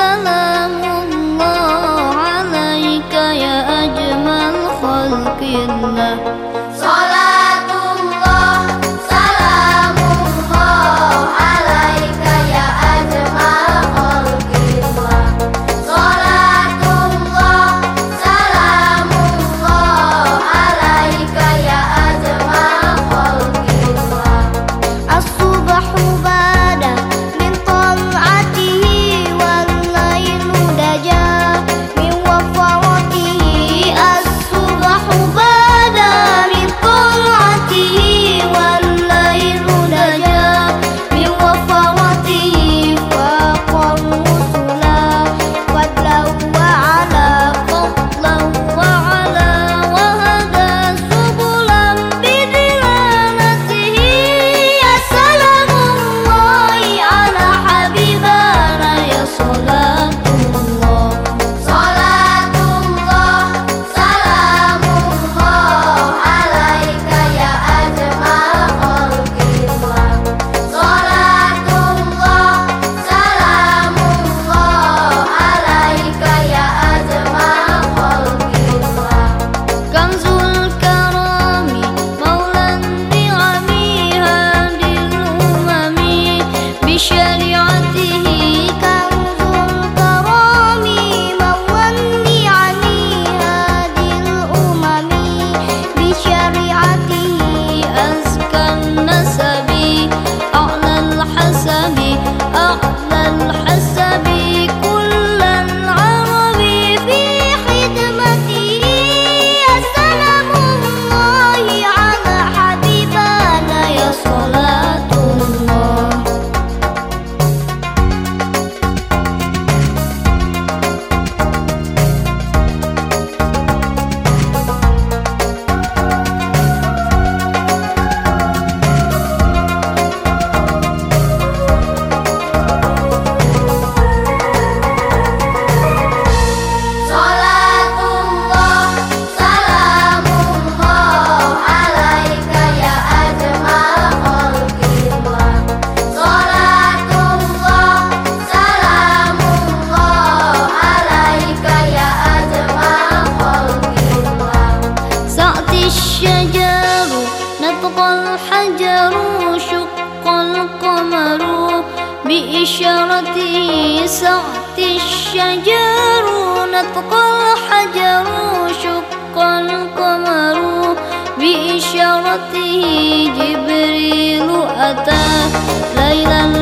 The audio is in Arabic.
la la أعلى الحلم بإشارته سعت الشجر نطق الحجر شق القمر بإشارته جبريل أتى ليل الإسراء